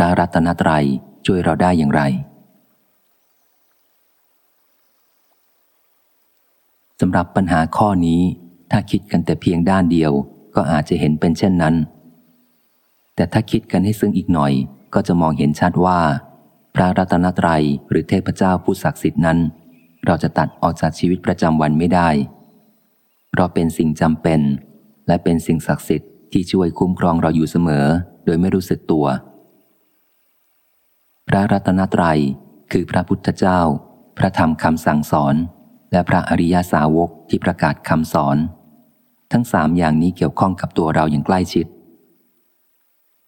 พระรัตนตรัยช่วยเราได้อย่างไรสำหรับปัญหาข้อนี้ ถ้าคิดกันแต่เพียงด้านเดียว ก็อาจจะเห็นเป็นเช่นนั้น แต่ถ้าคิดกันให้ซึ้งอีกหน่อย ก็จะมองเห็นชัดว่า พระรัตนตรัยหรือเทพเจ้าผู้ศักดิ์สิทธิ์นั้น เราจะตัดออกจากชีวิตประจำวันไม่ได้ เพราะเป็นสิ่งจำเป็น และเป็นสิ่งศักดิ์สิทธิ์ที่ช่วยคุ้มครองเราอยู่เสมอ โดยไม่รู้สึกตัว พระรัตนตรัย คือพระพุทธเจ้า พระธรรมคำสั่งสอน และพระอริยาสาวกที่ประกาศคำสอน ทั้งสามอย่างนี้เกี่ยวข้องกับตัวเราอย่างใกล้ชิด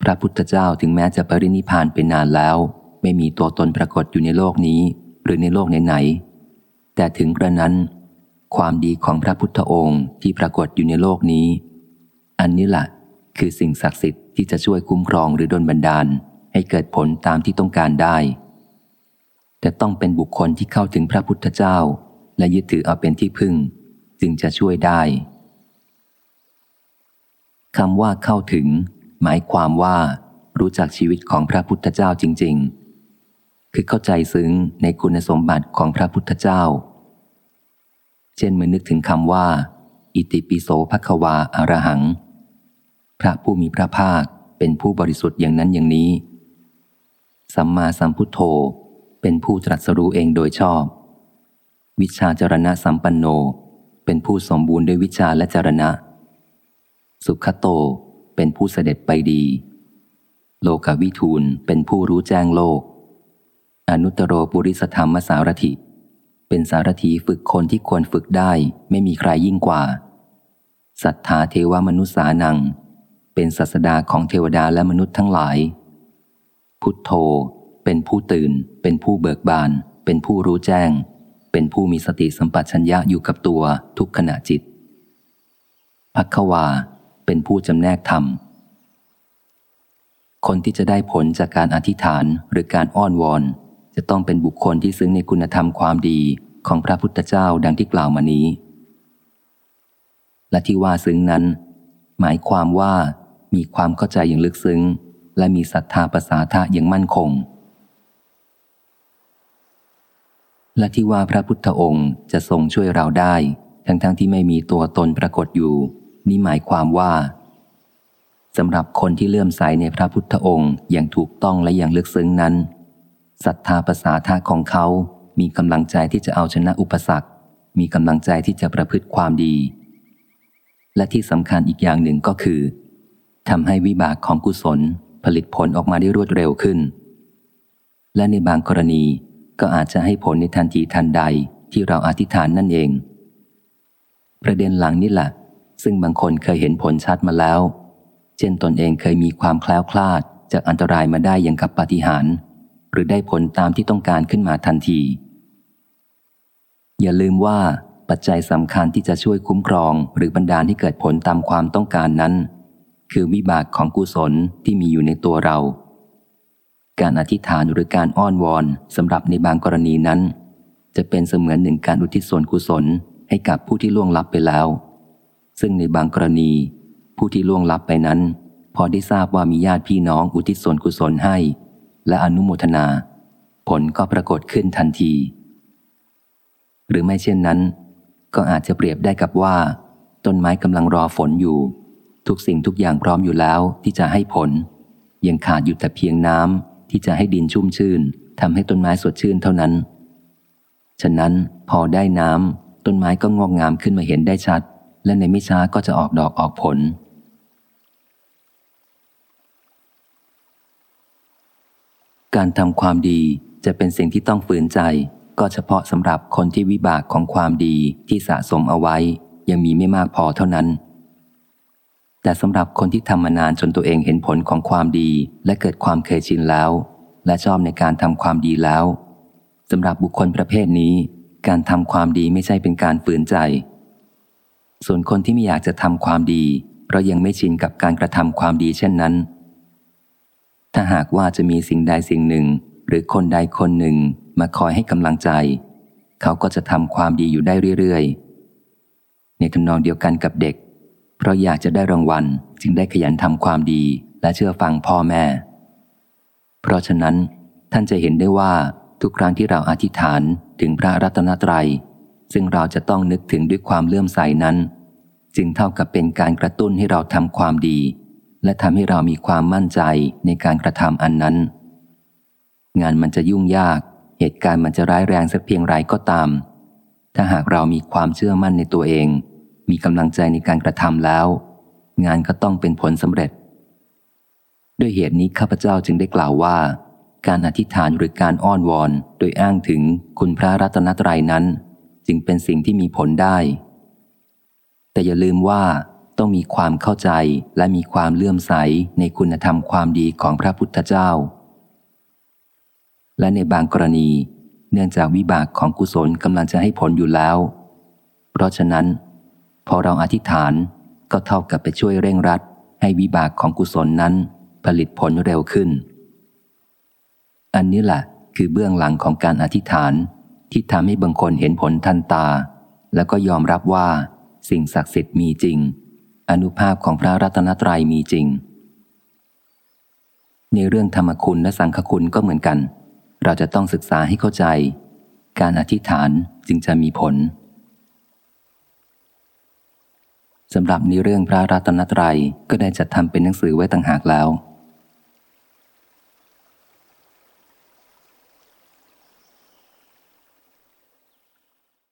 พระพุทธเจ้าถึงแม้จะปรินิพานไปนานแล้ว ไม่มีตัวตนปรากฏอยู่ในโลกนี้ หรือในโลกไหนๆแต่ถึงกระนั้น ความดีของพระพุทธองค์ที่ปรากฏอยู่ในโลกนี้ อันนี้แหละคือสิ่งศักดิ์สิทธิ์ที่จะช่วยคุ้มครองหรือดลบันดาล ให้เกิดผลตามที่ต้องการได้ แต่ต้องเป็นบุคคลที่เข้าถึงพระพุทธเจ้า และยึดถือเอาเป็นที่พึ่ง จึงจะช่วยได้คำว่าเข้าถึง หมายความว่า รู้จักชีวิตของพระพุทธเจ้าจริง ๆ คือเข้าใจซึ้งในคุณสมบัติของพระพุทธเจ้า เช่นเมื่อนึกถึงคำว่า อิติปิโสภควาอารหัง พระผู้มีพระภาคเป็นผู้บริสุทธิ์อย่างนั้นอย่างนี้ สัมมาสัมพุทโธ เป็นผู้ตรัสรู้เองโดยชอบ วิชาจรณะสัมปันโน เป็นผู้สมบูรณ์ด้วยวิชาและจรณะ สุขโต เป็นผู้เสด็จไปดี โลกาวิทูลเป็นผู้รู้แจ้งโลก อนุตโรปุริสธรรมสารถิ เป็นสารถีฝึกคนที่ควรฝึกได้ไม่มีใครยิ่งกว่า สัทธาเทวมนุษสานัง เป็นศาสดาของเทวดาและมนุษย์ทั้งหลาย พุทโธ เป็นผู้ตื่น เป็นผู้เบิกบาน เป็นผู้รู้แจ้ง เป็นผู้มีสติสัมปชัญญะอยู่กับตัวทุกขณะจิตพักวา เป็นผู้จำแนกธรรม คนที่จะได้ผลจากการอธิษฐานหรือการอ้อนวอน จะต้องเป็นบุคคลที่ซึ้งในคุณธรรมความดีของพระพุทธเจ้าดังที่กล่าวมานี้ และที่ว่าซึ้งนั้น หมายความว่ามีความเข้าใจอย่างลึกซึ้ง และมีศรัทธาภาษาทะอย่างมั่นคง และที่ว่าพระพุทธองค์จะทรงช่วยเราได้ ทั้งๆทที่ไม่มีตัวตนปรากฏอยู่ นี่หมายความว่าสำหรับคนที่เลื่อมใสในพระพุทธองค์อย่างถูกต้องและอย่างลึกซึ้งนั้นศรัทธาภาษาท่าของเขา มีกำลังใจที่จะเอาชนะอุปสรรค มีกำลังใจที่จะประพฤติความดี และที่สำคัญอีกอย่างหนึ่งก็คือทำให้วิบากของกุศล ผลิตผลออกมาได้รวดเร็วขึ้น และในบางกรณีก็อาจจะให้ผลในทันทีทันใดที่เราอธิษฐานนั่นเอง ประเด็นหลังนี่แหละ ซึ่งบางคนเคยเห็นผลชัดมาแล้ว เช่นตนเองเคยมีความแคล้วคลาดจากอันตรายมาได้อย่างกับปาฏิหาริย์หรือได้ผลตามที่ต้องการขึ้นมาทันที อย่าลืมว่าปัจจัยสำคัญที่จะช่วยคุ้มครองหรือบันดาลให้เกิดผลตามความต้องการนั้น คือวิบากของกุศลที่มีอยู่ในตัวเรา การอธิษฐานหรือการอ้อนวอนสำหรับในบางกรณีนั้น จะเป็นเสมือนหนึ่งการอุทิศส่วนกุศลให้กับผู้ที่ล่วงลับไปแล้ว ซึ่งในบางกรณี ผู้ที่ล่วงลับไปนั้น พอได้ทราบว่ามีญาติพี่น้องอุทิศส่วนกุศลให้ และอนุโมทนา ผลก็ปรากฏขึ้นทันที หรือไม่เช่นนั้น ก็อาจจะเปรียบได้กับว่า ต้นไม้กำลังรอฝนอยู่ ทุกสิ่งทุกอย่างพร้อมอยู่แล้วที่จะให้ผล ยังขาดอยู่แต่เพียงน้ำที่จะให้ดินชุ่มชื่นทำให้ต้นไม้สดชื่นเท่านั้น ฉะนั้นพอได้น้ำต้นไม้ก็งอกงามขึ้นมาเห็นได้ชัด และในไม่ช้าก็จะออกดอกออกผล การทำความดีจะเป็นสิ่งที่ต้องฝืนใจ ก็เฉพาะสำหรับคนที่วิบากของความดีที่สะสมเอาไว้ ยังมีไม่มากพอเท่านั้น แต่สำหรับคนที่ทำมานานจนตัวเองเห็นผลของความดีและเกิดความเคยชินแล้ว และชอบในการทำความดีแล้วสำหรับบุคคลประเภทนี้ การทำความดีไม่ใช่เป็นการฝืนใจ ส่วนคนที่ไม่อยากจะทำความดี เพราะยังไม่ชินกับการกระทำความดีเช่นนั้น ถ้าหากว่าจะมีสิ่งใดสิ่งหนึ่ง หรือคนใดคนหนึ่งมาคอยให้กำลังใจ เขาก็จะทำความดีอยู่ได้เรื่อยๆ ในทำนองเดียวกันกับเด็ก เพราะอยากจะได้รางวัลจึงได้ขยันทำความดีและเชื่อฟังพ่อแม่ เพราะฉะนั้นท่านจะเห็นได้ว่าทุกครั้งที่เราอธิษฐานถึงพระรัตนตรยัย ซึ่งเราจะต้องนึกถึงด้วยความเลื่อมใสนั้น จึงเท่ากับเป็นการกระตุ้นให้เราทำความดี และทำให้เรามีความมั่นใจในการกระทำอันนั้น งานมันจะยุ่งยาก เหตุการณ์มันจะร้ายแรงสักเพียงไรก็ตาม ถ้าหากเรามีความเชื่อมั่นในตัวเอง มีกำลังใจในการกระทำแล้ว งานก็ต้องเป็นผลสำเร็จ ด้วยเหตุนี้ข้าพเจ้าจึงได้กล่าวว่า การอธิษฐานหรือการอ้อนวอน โดยอ้างถึงคุณพระรัตนตรัยนั้น จึงเป็นสิ่งที่มีผลได้ แต่อย่าลืมว่าต้องมีความเข้าใจและมีความเลื่อมใสในคุณธรรมความดีของพระพุทธเจ้า และในบางกรณี เนื่องจากวิบากของกุศลกำลังจะให้ผลอยู่แล้ว เพราะฉะนั้น พอเราอธิษฐานก็เท่ากับไปช่วยเร่งรัด ให้วิบากของกุศลนั้นผลิตผลเร็วขึ้น อันนี้แหละคือเบื้องหลังของการอธิษฐานที่ทำให้บางคนเห็นผลทันตา แล้วก็ยอมรับว่า สิ่งศักดิ์สิทธิ์มีจริง อนุภาพของพระรัตนตรัยมีจริง ในเรื่องธรรมคุณและสังฆคุณก็เหมือนกัน เราจะต้องศึกษาให้เข้าใจ การอธิษฐานจึงจะมีผล สำหรับในเรื่องพระรัตนตรัยก็ได้จัดทำเป็นหนังสือไว้ต่างหากแล้ว